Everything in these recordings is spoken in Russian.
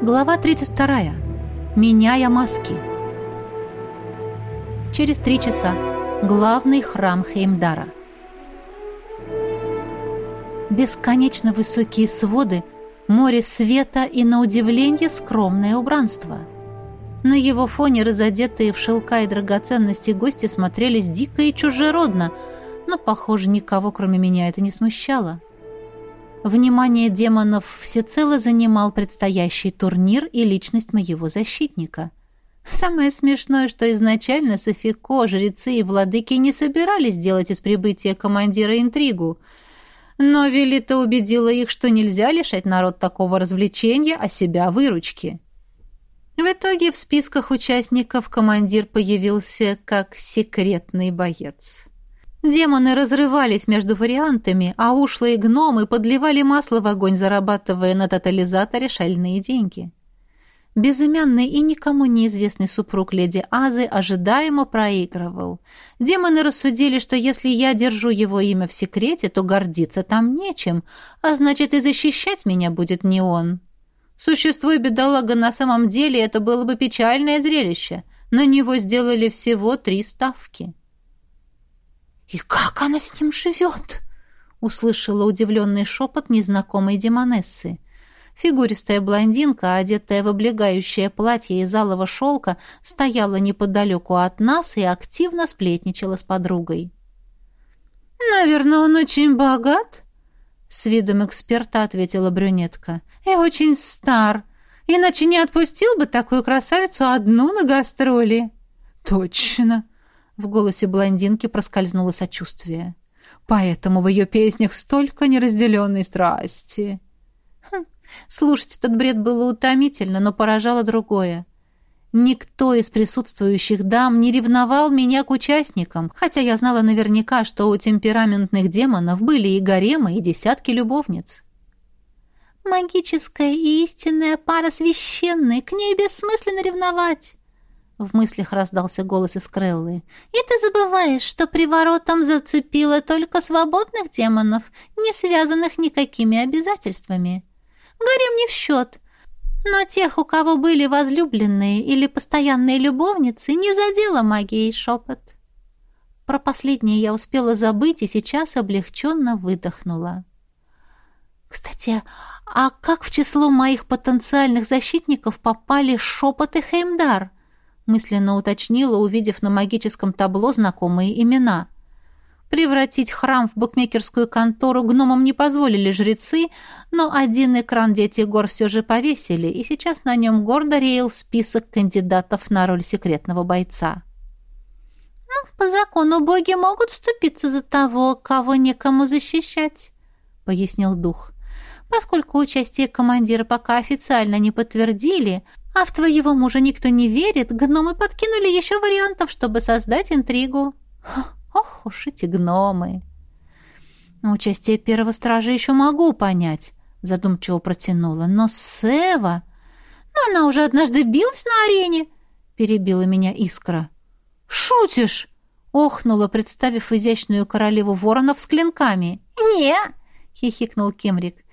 Глава 32. Меняя маски. Через три часа. Главный храм Хеймдара. Бесконечно высокие своды, море света и, на удивление, скромное убранство. На его фоне разодетые в шелка и драгоценности гости смотрелись дико и чужеродно, но, похоже, никого, кроме меня, это не смущало. — Внимание демонов всецело занимал предстоящий турнир и личность моего защитника. Самое смешное, что изначально Софико, жрецы и владыки не собирались делать из прибытия командира интригу. Но Велита убедила их, что нельзя лишать народ такого развлечения, а себя выручки. В итоге в списках участников командир появился как секретный боец. Демоны разрывались между вариантами, а ушлые гномы подливали масло в огонь, зарабатывая на тотализаторе шальные деньги. Безымянный и никому неизвестный супруг леди Азы ожидаемо проигрывал. Демоны рассудили, что если я держу его имя в секрете, то гордиться там нечем, а значит и защищать меня будет не он. Существуя бедолага на самом деле, это было бы печальное зрелище. На него сделали всего три ставки. «И как она с ним живет?» — услышала удивленный шепот незнакомой демонессы. Фигуристая блондинка, одетая в облегающее платье из алого шелка, стояла неподалеку от нас и активно сплетничала с подругой. «Наверное, он очень богат?» — с видом эксперта ответила брюнетка. «И очень стар. Иначе не отпустил бы такую красавицу одну на гастроли». «Точно!» В голосе блондинки проскользнуло сочувствие. «Поэтому в ее песнях столько неразделенной страсти». Хм, слушать этот бред было утомительно, но поражало другое. Никто из присутствующих дам не ревновал меня к участникам, хотя я знала наверняка, что у темпераментных демонов были и гаремы, и десятки любовниц. «Магическая и истинная пара священная, к ней бессмысленно ревновать!» В мыслях раздался голос из Креллы. «И ты забываешь, что приворотом зацепило только свободных демонов, не связанных никакими обязательствами. Горем не в счет. Но тех, у кого были возлюбленные или постоянные любовницы, не задела магией шепот». Про последнее я успела забыть и сейчас облегченно выдохнула. «Кстати, а как в число моих потенциальных защитников попали шепот и Хеймдар?» Мысленно уточнила, увидев на магическом табло знакомые имена. Превратить храм в букмекерскую контору гномам не позволили жрецы, но один экран дети гор все же повесили, и сейчас на нем гордо реял список кандидатов на роль секретного бойца. «Ну, по закону боги могут вступиться за того, кого некому защищать», — пояснил дух. Поскольку участие командира пока официально не подтвердили, а в твоего мужа никто не верит, гномы подкинули еще вариантов, чтобы создать интригу. Ох уж эти гномы! Участие первого стража еще могу понять, задумчиво протянула, но Сева... Ну, она уже однажды билась на арене, перебила меня искра. Шутишь? Охнула, представив изящную королеву воронов с клинками. «Не!» — хихикнул Кемрик.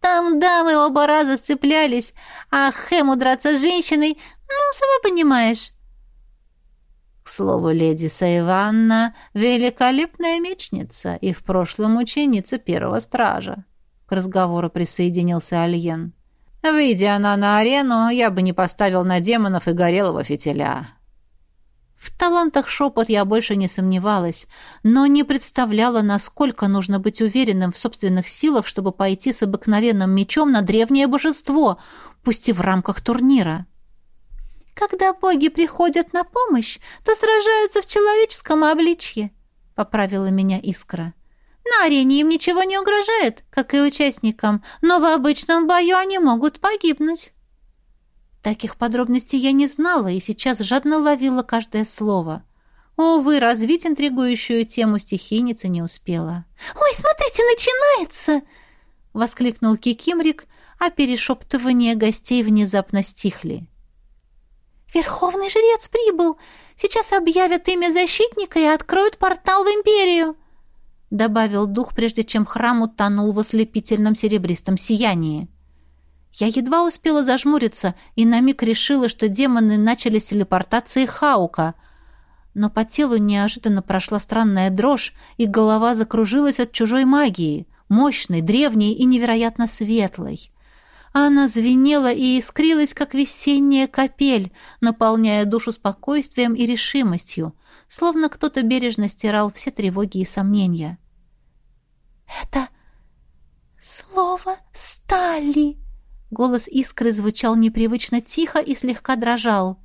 Там дамы оба раза сцеплялись, а Хэму драться с женщиной, ну, сама понимаешь. К слову, леди Сайванна — великолепная мечница и в прошлом ученица первого стража. К разговору присоединился Альен. Выйдя она на арену, я бы не поставил на демонов и горелого фитиля. В талантах шепот я больше не сомневалась, но не представляла, насколько нужно быть уверенным в собственных силах, чтобы пойти с обыкновенным мечом на древнее божество, пусть и в рамках турнира. «Когда боги приходят на помощь, то сражаются в человеческом обличье», — поправила меня Искра. «На арене им ничего не угрожает, как и участникам, но в обычном бою они могут погибнуть». Таких подробностей я не знала и сейчас жадно ловила каждое слово. Увы, развить интригующую тему стихийницы не успела. «Ой, смотрите, начинается!» — воскликнул Кикимрик, а перешептывания гостей внезапно стихли. «Верховный жрец прибыл! Сейчас объявят имя защитника и откроют портал в Империю!» Добавил дух, прежде чем храм утонул в ослепительном серебристом сиянии. Я едва успела зажмуриться и на миг решила, что демоны начали с телепортации Хаука. Но по телу неожиданно прошла странная дрожь, и голова закружилась от чужой магии, мощной, древней и невероятно светлой. Она звенела и искрилась, как весенняя капель, наполняя душу спокойствием и решимостью, словно кто-то бережно стирал все тревоги и сомнения. «Это слово стали!» Голос искры звучал непривычно тихо и слегка дрожал.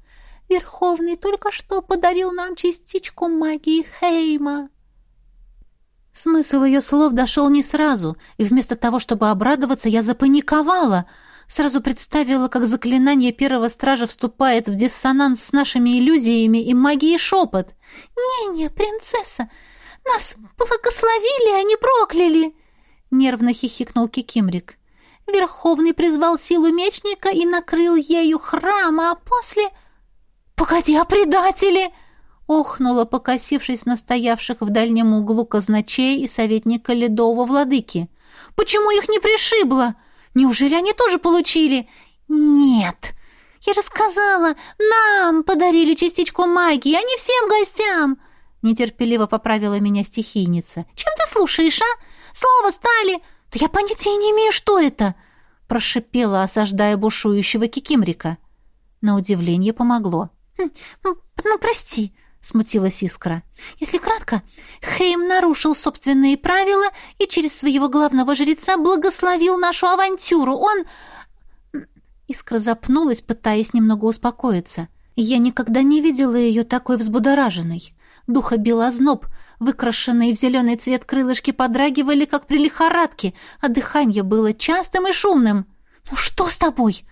«Верховный только что подарил нам частичку магии Хейма!» Смысл ее слов дошел не сразу, и вместо того, чтобы обрадоваться, я запаниковала. Сразу представила, как заклинание первого стража вступает в диссонанс с нашими иллюзиями и магией шепот. «Не-не, принцесса, нас благословили, а не прокляли!» Нервно хихикнул Кикимрик. Верховный призвал силу мечника и накрыл ею храм, а после... «Погоди, а предатели!» охнула, покосившись на стоявших в дальнем углу казначей и советника ледового владыки. «Почему их не пришибло? Неужели они тоже получили?» «Нет!» «Я же сказала, нам подарили частичку магии, а не всем гостям!» Нетерпеливо поправила меня стихийница. «Чем ты слушаешь, а? Слово стали!» «Да я понятия не имею, что это!» Прошипела, осаждая бушующего кикимрика. На удивление помогло. «Хм, «Ну, прости», смутилась Искра. Если кратко, Хейм нарушил собственные правила и через своего главного жреца благословил нашу авантюру. Он Искра запнулась, пытаясь немного успокоиться. Я никогда не видела ее такой взбудораженной. Духа бил озноб, выкрашенные в зеленый цвет крылышки подрагивали, как при лихорадке, а дыхание было частым и шумным. «Ну что с тобой?»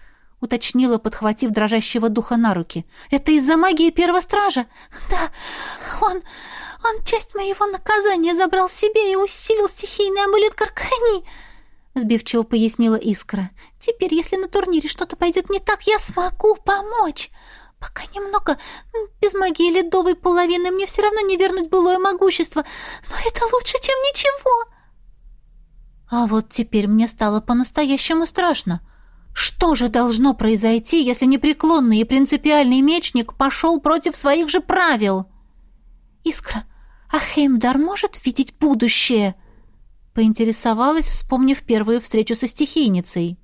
уточнила, подхватив дрожащего духа на руки. «Это из-за магии первого стража?» «Да, он... он часть моего наказания забрал себе и усилил стихийный амулет Каркани!» Сбивчиво пояснила Искра. «Теперь, если на турнире что-то пойдет не так, я смогу помочь!» Пока немного, без магии ледовой половины, мне все равно не вернуть былое могущество, но это лучше, чем ничего. А вот теперь мне стало по-настоящему страшно. Что же должно произойти, если непреклонный и принципиальный мечник пошел против своих же правил? «Искра, а Хеймдар может видеть будущее?» Поинтересовалась, вспомнив первую встречу со стихийницей.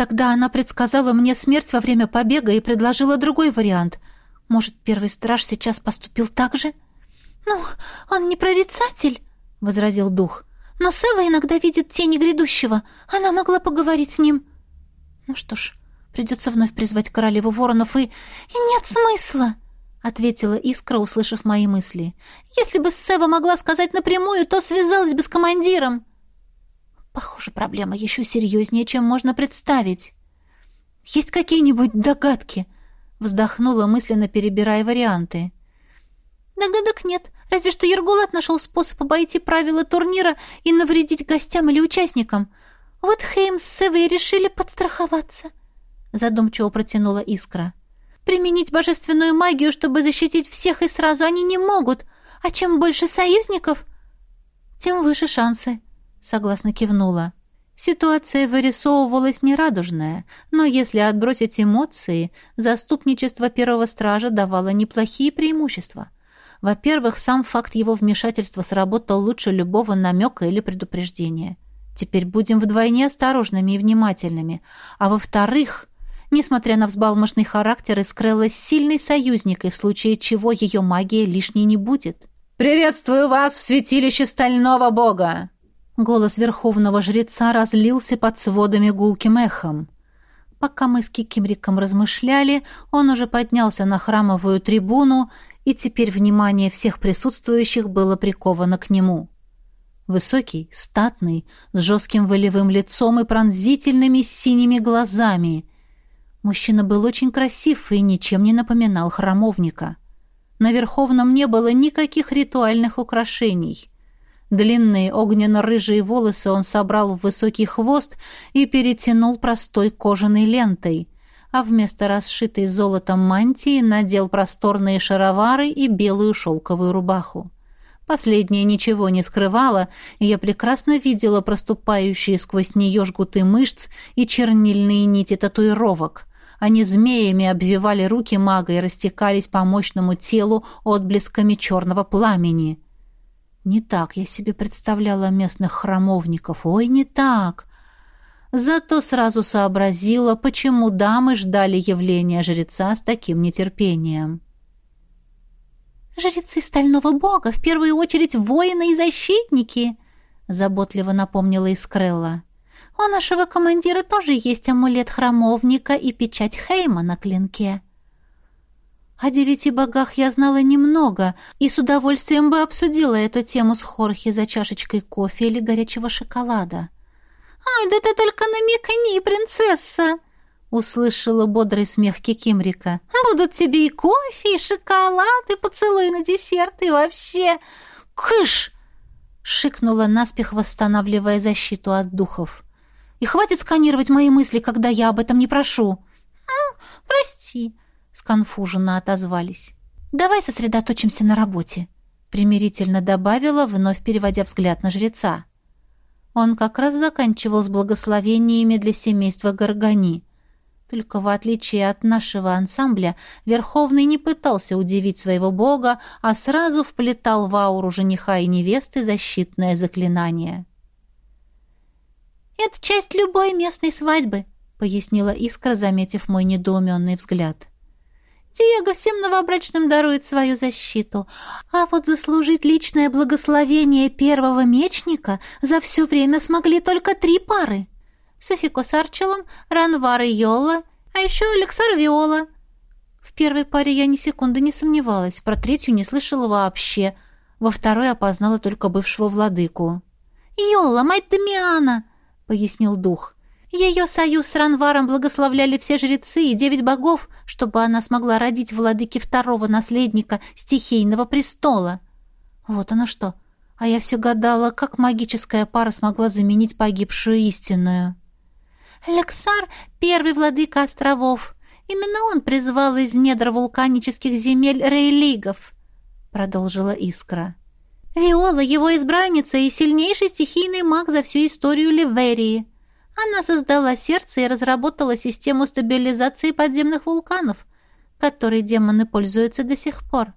Тогда она предсказала мне смерть во время побега и предложила другой вариант. Может, первый страж сейчас поступил так же? «Ну, он не прорицатель», — возразил дух. «Но Сева иногда видит тени грядущего. Она могла поговорить с ним». Ну что ж, придется вновь призвать королеву воронов и... и нет смысла!» — ответила Искра, услышав мои мысли. «Если бы Сева могла сказать напрямую, то связалась бы с командиром». «Похоже, проблема еще серьезнее, чем можно представить». «Есть какие-нибудь догадки?» — вздохнула, мысленно перебирая варианты. «Догадок нет, разве что Ергулат нашел способ обойти правила турнира и навредить гостям или участникам. Вот Хейм с Севой решили подстраховаться, задумчиво протянула Искра. Применить божественную магию, чтобы защитить всех и сразу они не могут, а чем больше союзников, тем выше шансы, согласно кивнула. Ситуация вырисовывалась нерадужная, но если отбросить эмоции, заступничество первого стража давало неплохие преимущества. Во-первых, сам факт его вмешательства сработал лучше любого намека или предупреждения. Теперь будем вдвойне осторожными и внимательными. А во-вторых, несмотря на взбалмошный характер, Искрелла сильный союзник, и в случае чего ее магия лишней не будет. «Приветствую вас в святилище Стального Бога!» Голос верховного жреца разлился под сводами гулким эхом. Пока мы с Кикимриком размышляли, он уже поднялся на храмовую трибуну, и теперь внимание всех присутствующих было приковано к нему. Высокий, статный, с жестким волевым лицом и пронзительными синими глазами. Мужчина был очень красив и ничем не напоминал храмовника. На Верховном не было никаких ритуальных украшений. Длинные огненно-рыжие волосы он собрал в высокий хвост и перетянул простой кожаной лентой, а вместо расшитой золотом мантии надел просторные шаровары и белую шелковую рубаху. Последняя ничего не скрывала, и я прекрасно видела проступающие сквозь нее жгуты мышц и чернильные нити татуировок. Они змеями обвивали руки мага и растекались по мощному телу отблесками черного пламени. Не так я себе представляла местных храмовников. Ой, не так. Зато сразу сообразила, почему дамы ждали явления жреца с таким нетерпением. «Жрецы Стального Бога, в первую очередь воины и защитники», — заботливо напомнила Искрелла. «У нашего командира тоже есть амулет храмовника и печать Хейма на клинке». О девяти богах я знала немного и с удовольствием бы обсудила эту тему с Хорхи за чашечкой кофе или горячего шоколада. «Ай, да ты только намекни, принцесса!» Услышала бодрый смех Кикимрика. «Будут тебе и кофе, и шоколад, и поцелуй на десерт, и вообще...» «Кыш!» — шикнула наспех, восстанавливая защиту от духов. «И хватит сканировать мои мысли, когда я об этом не прошу». «Прости», — сконфуженно отозвались. «Давай сосредоточимся на работе», — примирительно добавила, вновь переводя взгляд на жреца. Он как раз заканчивал с благословениями для семейства Горгани. Только в отличие от нашего ансамбля, Верховный не пытался удивить своего бога, а сразу вплетал в ауру жениха и невесты защитное заклинание. «Это часть любой местной свадьбы», — пояснила Искра, заметив мой недоуменный взгляд. «Диего всем новобрачным дарует свою защиту, а вот заслужить личное благословение первого мечника за все время смогли только три пары». Софико с Арчелом, Ранвар и Йола, а еще Алексар Виола. В первой паре я ни секунды не сомневалась, про третью не слышала вообще. Во второй опознала только бывшего владыку. «Йола, мать Дамиана!» — пояснил дух. «Ее союз с Ранваром благословляли все жрецы и девять богов, чтобы она смогла родить владыки второго наследника стихийного престола». Вот оно что. А я все гадала, как магическая пара смогла заменить погибшую истинную. Лексар — первый владыка островов. Именно он призвал из недр вулканических земель рейлигов», — продолжила Искра. «Виола — его избранница и сильнейший стихийный маг за всю историю Ливерии. Она создала сердце и разработала систему стабилизации подземных вулканов, которой демоны пользуются до сих пор».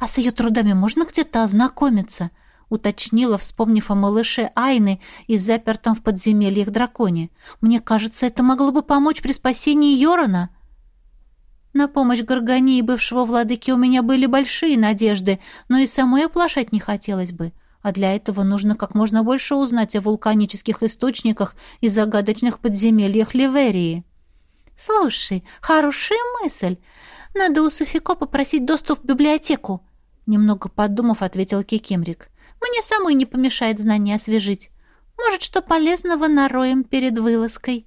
«А с ее трудами можно где-то ознакомиться?» уточнила, вспомнив о малыше Айны и запертом в подземельях драконе. «Мне кажется, это могло бы помочь при спасении Йорона». На помощь Горгани и бывшего владыки у меня были большие надежды, но и самой оплошать не хотелось бы. А для этого нужно как можно больше узнать о вулканических источниках и загадочных подземельях Ливерии. «Слушай, хорошая мысль. Надо у Софико попросить доступ в библиотеку», немного подумав, ответил Кикимрик. Мне самой не помешает знание освежить. Может, что полезного нароем перед вылазкой».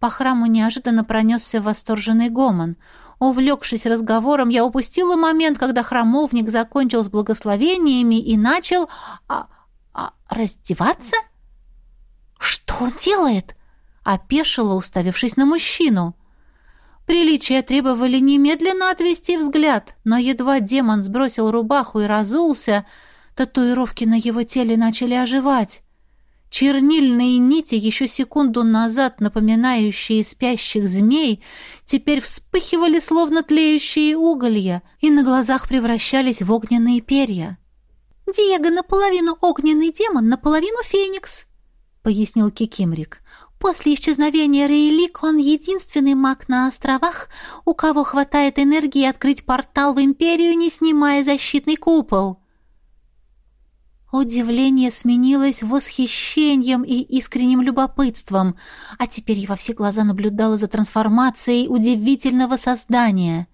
По храму неожиданно пронесся восторженный гомон. Увлекшись разговором, я упустила момент, когда храмовник закончил с благословениями и начал... А, а, раздеваться? «Что он делает?» — опешила, уставившись на мужчину. Приличия требовали немедленно отвести взгляд, но едва демон сбросил рубаху и разулся, Татуировки на его теле начали оживать. Чернильные нити, еще секунду назад напоминающие спящих змей, теперь вспыхивали, словно тлеющие уголья, и на глазах превращались в огненные перья. «Диего наполовину огненный демон, наполовину феникс», — пояснил Кикимрик. «После исчезновения Рейлик он единственный маг на островах, у кого хватает энергии открыть портал в Империю, не снимая защитный купол». Удивление сменилось восхищением и искренним любопытством, а теперь я во все глаза наблюдала за трансформацией удивительного создания.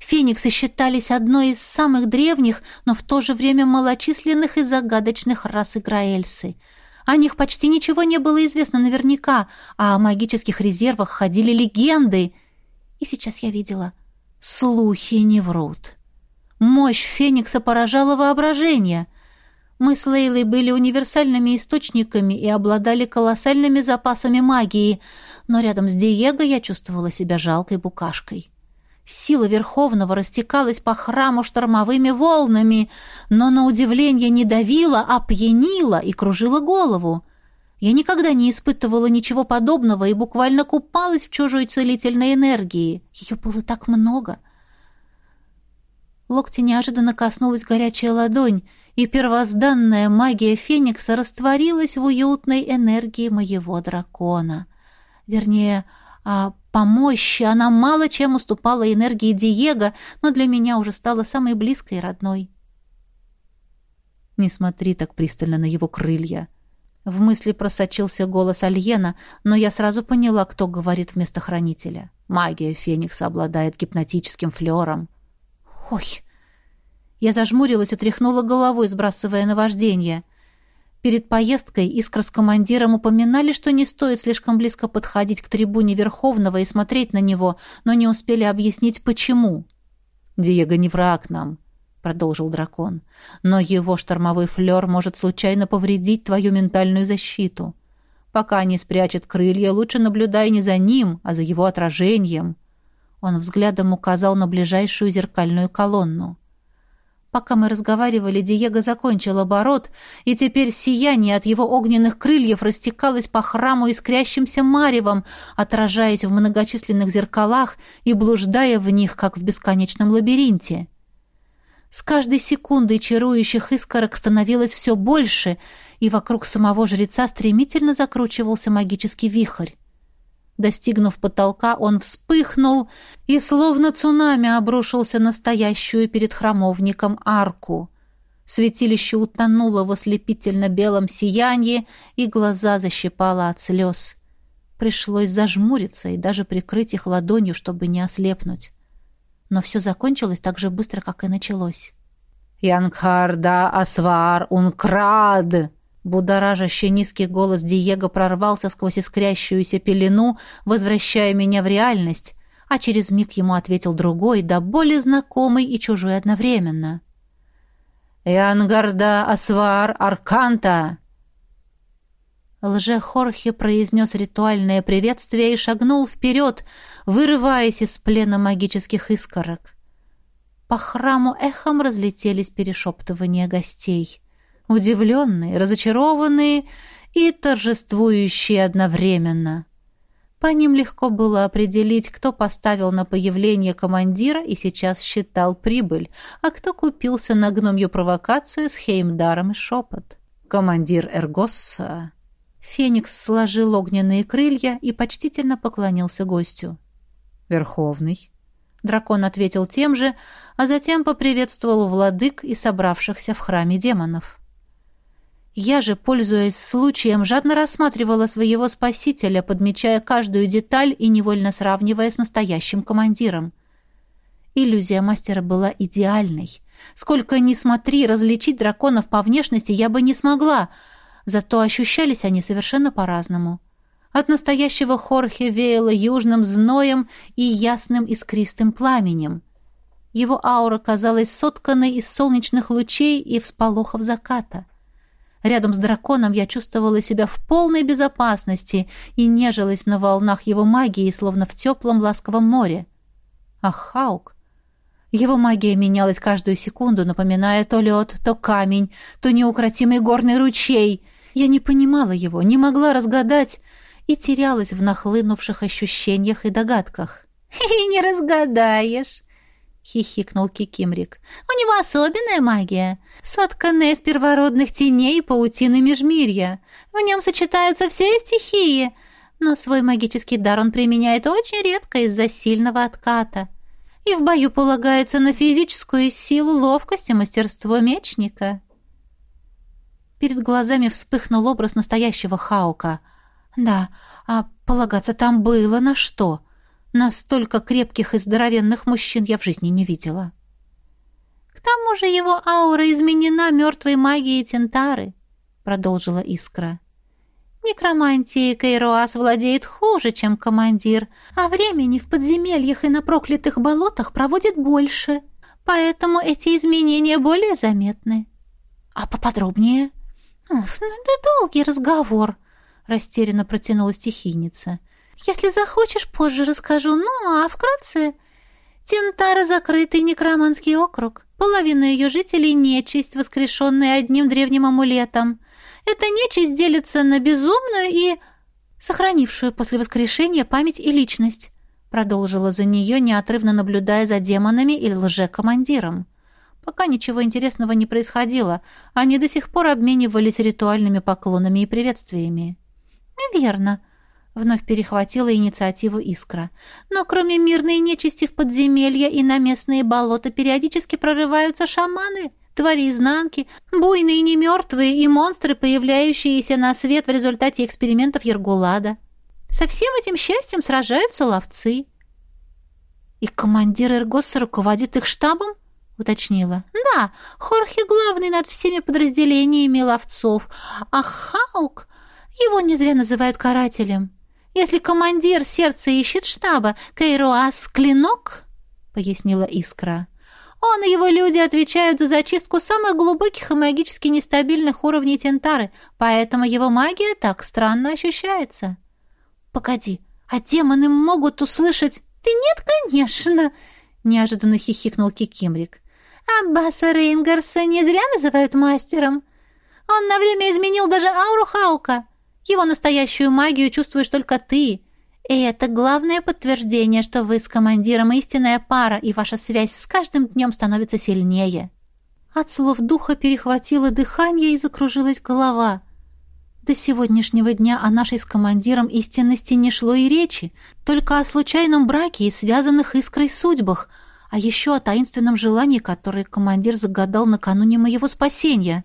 Фениксы считались одной из самых древних, но в то же время малочисленных и загадочных рас Играэльсы. О них почти ничего не было известно наверняка, а о магических резервах ходили легенды. И сейчас я видела. Слухи не врут. Мощь Феникса поражала воображение — мы с Лейлой были универсальными источниками и обладали колоссальными запасами магии, но рядом с Диего я чувствовала себя жалкой букашкой. Сила Верховного растекалась по храму штормовыми волнами, но на удивление не давила, а пьянила и кружила голову. Я никогда не испытывала ничего подобного и буквально купалась в чужой целительной энергии. Ее было так много. Локти неожиданно коснулась горячая ладонь, и первозданная магия Феникса растворилась в уютной энергии моего дракона. Вернее, а по мощи она мало чем уступала энергии Диего, но для меня уже стала самой близкой и родной. «Не смотри так пристально на его крылья», в мысли просочился голос Альена, но я сразу поняла, кто говорит вместо хранителя. Магия Феникса обладает гипнотическим флером. «Ой!» Я зажмурилась и тряхнула головой, сбрасывая наваждение. Перед поездкой Искра с командиром упоминали, что не стоит слишком близко подходить к трибуне Верховного и смотреть на него, но не успели объяснить, почему. «Диего не враг нам», — продолжил дракон. «Но его штормовой флер может случайно повредить твою ментальную защиту. Пока не спрячет крылья, лучше наблюдай не за ним, а за его отражением». Он взглядом указал на ближайшую зеркальную колонну. Пока мы разговаривали, Диего закончил оборот, и теперь сияние от его огненных крыльев растекалось по храму искрящимся маревом, отражаясь в многочисленных зеркалах и блуждая в них, как в бесконечном лабиринте. С каждой секундой чарующих искорок становилось все больше, и вокруг самого жреца стремительно закручивался магический вихрь. Достигнув потолка, он вспыхнул и словно цунами обрушился на стоящую перед храмовником арку. Святилище утонуло в ослепительно-белом сиянии, и глаза защипало от слез. Пришлось зажмуриться и даже прикрыть их ладонью, чтобы не ослепнуть. Но все закончилось так же быстро, как и началось. «Янкарда асвар ункрад!» Будоражащий низкий голос Диего прорвался сквозь искрящуюся пелену, возвращая меня в реальность, а через миг ему ответил другой, да более знакомый и чужой одновременно. «Эангарда Асвар Арканта!» Лже-Хорхе произнес ритуальное приветствие и шагнул вперед, вырываясь из плена магических искорок. По храму эхом разлетелись перешептывания гостей удивленные, разочарованные и торжествующие одновременно. По ним легко было определить, кто поставил на появление командира и сейчас считал прибыль, а кто купился на гномью провокацию с Хеймдаром и шепот. «Командир Эргосса...» Феникс сложил огненные крылья и почтительно поклонился гостю. «Верховный». Дракон ответил тем же, а затем поприветствовал владык и собравшихся в храме демонов. Я же, пользуясь случаем, жадно рассматривала своего спасителя, подмечая каждую деталь и невольно сравнивая с настоящим командиром. Иллюзия мастера была идеальной. Сколько ни смотри, различить драконов по внешности я бы не смогла, зато ощущались они совершенно по-разному. От настоящего Хорхе веяло южным зноем и ясным искристым пламенем. Его аура казалась сотканной из солнечных лучей и всполохов заката. Рядом с драконом я чувствовала себя в полной безопасности и нежилась на волнах его магии, словно в теплом ласковом море. А Хаук... Его магия менялась каждую секунду, напоминая то лед, то камень, то неукротимый горный ручей. Я не понимала его, не могла разгадать и терялась в нахлынувших ощущениях и догадках. «И не разгадаешь!» — хихикнул Кикимрик. «У него особенная магия, сотканная из первородных теней и паутины межмирья. В нем сочетаются все стихии, но свой магический дар он применяет очень редко из-за сильного отката. И в бою полагается на физическую силу, ловкость и мастерство мечника». Перед глазами вспыхнул образ настоящего Хаука. «Да, а полагаться там было на что?» Настолько крепких и здоровенных мужчин я в жизни не видела. «К тому же его аура изменена мертвой магией Тентары», — продолжила Искра. «Некромантией Кейроас владеет хуже, чем командир, а времени в подземельях и на проклятых болотах проводит больше, поэтому эти изменения более заметны». «А поподробнее?» «Это долгий разговор», — растерянно протянула стихийница. Если захочешь, позже расскажу. Ну, а вкратце... Тентара — закрытый некроманский округ. Половина ее жителей — нечисть, воскрешенная одним древним амулетом. Эта нечисть делится на безумную и сохранившую после воскрешения память и личность, продолжила за нее, неотрывно наблюдая за демонами и лже-командиром. Пока ничего интересного не происходило, они до сих пор обменивались ритуальными поклонами и приветствиями. «Верно», — вновь перехватила инициативу Искра. «Но кроме мирной нечисти в подземелья и на местные болота периодически прорываются шаманы, твари изнанки, буйные немертвые и монстры, появляющиеся на свет в результате экспериментов Ергулада. Со всем этим счастьем сражаются ловцы». «И командир Эргоса руководит их штабом?» — уточнила. «Да, Хорхе главный над всеми подразделениями ловцов, а Хаук...» Его не зря называют карателем. Если командир сердца ищет штаба, Кейруас — клинок, — пояснила Искра. Он и его люди отвечают за зачистку самых глубоких и магически нестабильных уровней Тентары, поэтому его магия так странно ощущается. «Погоди, а демоны могут услышать...» «Ты нет, конечно!» — неожиданно хихикнул Кикимрик. «Аббаса Рейнгарса не зря называют мастером. Он на время изменил даже ауру Хаука. Его настоящую магию чувствуешь только ты. И это главное подтверждение, что вы с командиром истинная пара, и ваша связь с каждым днем становится сильнее». От слов духа перехватило дыхание и закружилась голова. До сегодняшнего дня о нашей с командиром истинности не шло и речи, только о случайном браке и связанных искрой судьбах, а еще о таинственном желании, которое командир загадал накануне моего спасения.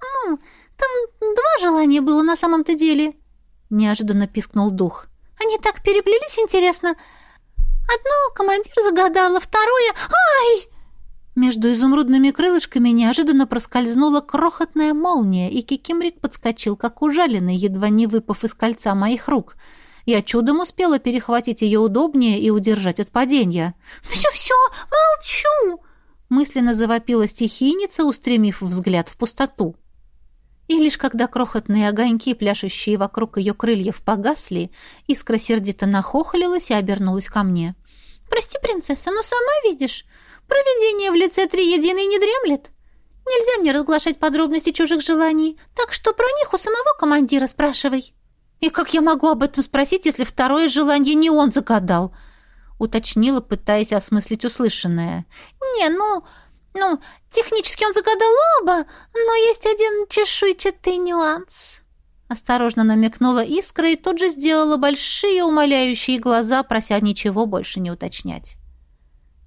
«Ну, там два желания было на самом-то деле», — неожиданно пискнул дух. «Они так переплелись, интересно. Одно командир загадала, второе... Ай!» Между изумрудными крылышками неожиданно проскользнула крохотная молния, и Кикимрик подскочил, как ужаленный, едва не выпав из кольца моих рук. Я чудом успела перехватить ее удобнее и удержать от падения. «Все-все, молчу!» мысленно завопила стихийница, устремив взгляд в пустоту. И лишь когда крохотные огоньки, пляшущие вокруг ее крыльев, погасли, искра сердито нахохлилась и обернулась ко мне. «Прости, принцесса, но сама видишь, провидение в лице Триединой не дремлет. Нельзя мне разглашать подробности чужих желаний, так что про них у самого командира спрашивай». «И как я могу об этом спросить, если второе желание не он загадал?» уточнила, пытаясь осмыслить услышанное. «Не, ну...» Ну, технически он загадал оба, но есть один чешуйчатый нюанс. Осторожно намекнула Искра и тут же сделала большие умоляющие глаза, прося ничего больше не уточнять.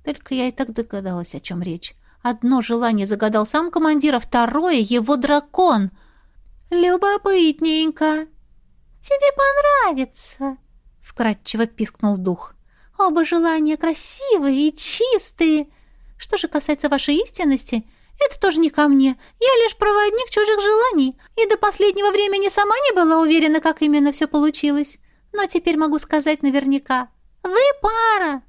Только я и так догадалась, о чем речь. Одно желание загадал сам командир, а второе — его дракон. «Любопытненько!» «Тебе понравится!» — вкратчиво пискнул дух. «Оба желания красивые и чистые!» Что же касается вашей истинности, это тоже не ко мне. Я лишь проводник чужих желаний, и до последнего времени сама не была уверена, как именно все получилось. Но теперь могу сказать наверняка. Вы пара.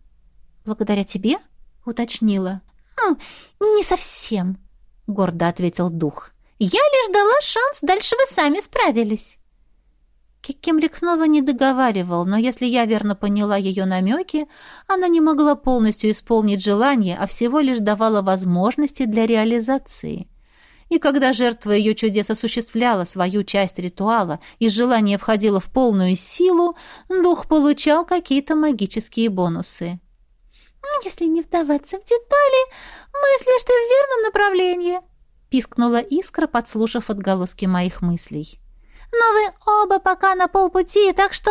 Благодаря тебе? Уточнила. «Хм, не совсем, гордо ответил дух. Я лишь дала шанс, дальше вы сами справились. Кикимрик снова не договаривал, но если я верно поняла ее намеки, она не могла полностью исполнить желание, а всего лишь давала возможности для реализации. И когда жертва ее чудес осуществляла свою часть ритуала и желание входило в полную силу, дух получал какие-то магические бонусы. «Если не вдаваться в детали, мыслишь ты в верном направлении», — пискнула искра, подслушав отголоски моих мыслей. Но вы оба пока на полпути, так что...»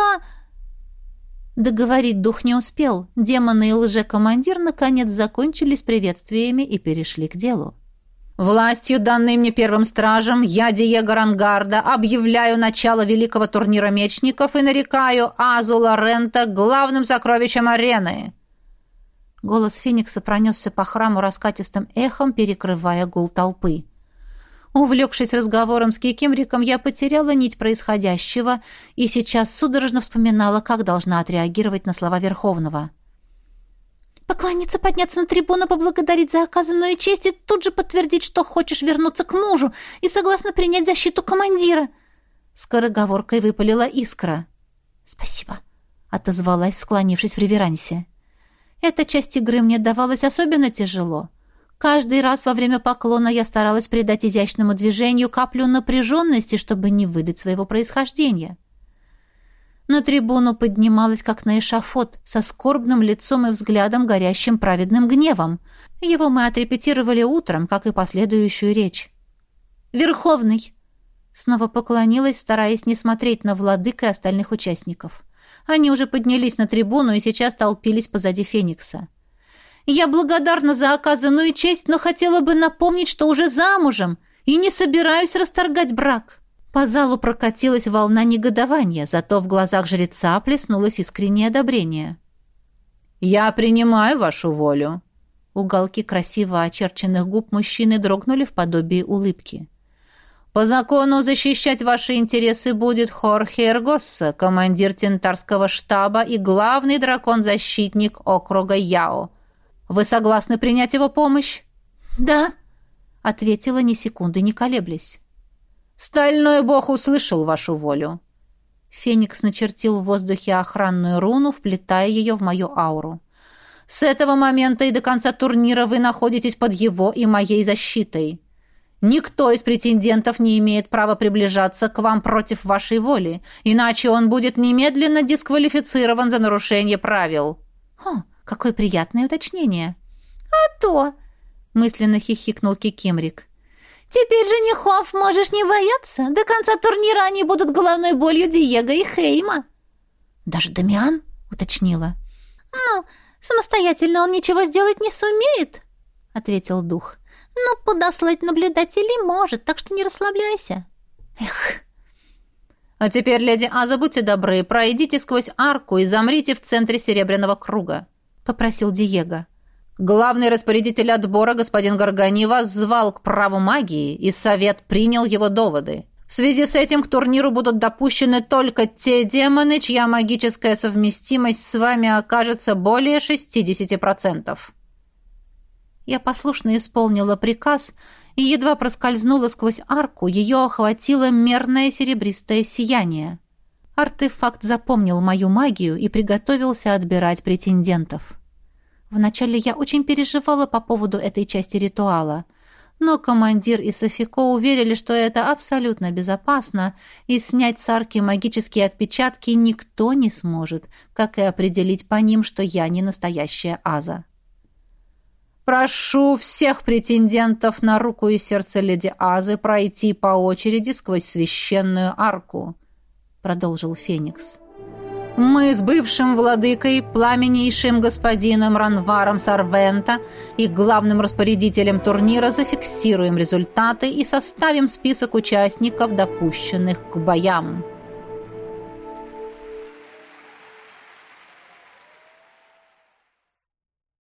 Договорить дух не успел. Демоны и лже-командир наконец закончились приветствиями и перешли к делу. «Властью, данной мне первым стражем, я, Диего Рангарда, объявляю начало великого турнира мечников и нарекаю Азу Лорента главным сокровищем арены!» Голос Феникса пронесся по храму раскатистым эхом, перекрывая гул толпы. Увлекшись разговором с Кикимриком, я потеряла нить происходящего и сейчас судорожно вспоминала, как должна отреагировать на слова Верховного. «Поклониться, подняться на трибуну, поблагодарить за оказанную честь и тут же подтвердить, что хочешь вернуться к мужу и согласна принять защиту командира!» Скороговоркой выпалила искра. «Спасибо», — отозвалась, склонившись в реверансе. Эта часть игры мне давалась особенно тяжело. Каждый раз во время поклона я старалась придать изящному движению каплю напряженности, чтобы не выдать своего происхождения. На трибуну поднималась, как на эшафот, со скорбным лицом и взглядом, горящим праведным гневом. Его мы отрепетировали утром, как и последующую речь. «Верховный!» Снова поклонилась, стараясь не смотреть на владык и остальных участников. Они уже поднялись на трибуну и сейчас толпились позади Феникса. «Я благодарна за оказанную честь, но хотела бы напомнить, что уже замужем и не собираюсь расторгать брак». По залу прокатилась волна негодования, зато в глазах жреца плеснулось искреннее одобрение. «Я принимаю вашу волю». Уголки красиво очерченных губ мужчины дрогнули в подобии улыбки. По закону защищать ваши интересы будет Хорхе Эргосса, командир Тентарского штаба и главный дракон-защитник округа Яо. Вы согласны принять его помощь? Да, ответила ни секунды не колеблясь. Стальной бог услышал вашу волю. Феникс начертил в воздухе охранную руну, вплетая ее в мою ауру. С этого момента и до конца турнира вы находитесь под его и моей защитой. Никто из претендентов не имеет права приближаться к вам против вашей воли, иначе он будет немедленно дисквалифицирован за нарушение правил». «О, какое приятное уточнение!» «А то!» — мысленно хихикнул Кикимрик. «Теперь женихов можешь не бояться. До конца турнира они будут головной болью Диего и Хейма». «Даже Дамиан?» — уточнила. «Ну, самостоятельно он ничего сделать не сумеет», — ответил дух. Но подослать наблюдателей может, так что не расслабляйся. Эх. А теперь, леди Аза, будьте добры, пройдите сквозь арку и замрите в центре серебряного круга, попросил Диего. Главный распорядитель отбора, господин Гаргани, вас звал к праву магии, и совет принял его доводы. В связи с этим к турниру будут допущены только те демоны, чья магическая совместимость с вами окажется более 60%. Я послушно исполнила приказ и едва проскользнула сквозь арку, ее охватило мерное серебристое сияние. Артефакт запомнил мою магию и приготовился отбирать претендентов. Вначале я очень переживала по поводу этой части ритуала, но командир и Софико уверили, что это абсолютно безопасно, и снять с арки магические отпечатки никто не сможет, как и определить по ним, что я не настоящая Аза. Прошу всех претендентов на руку и сердце леди Азы пройти по очереди сквозь священную арку, продолжил Феникс. Мы с бывшим владыкой, пламеннейшим господином Ранваром Сарвента и главным распорядителем турнира зафиксируем результаты и составим список участников, допущенных к боям.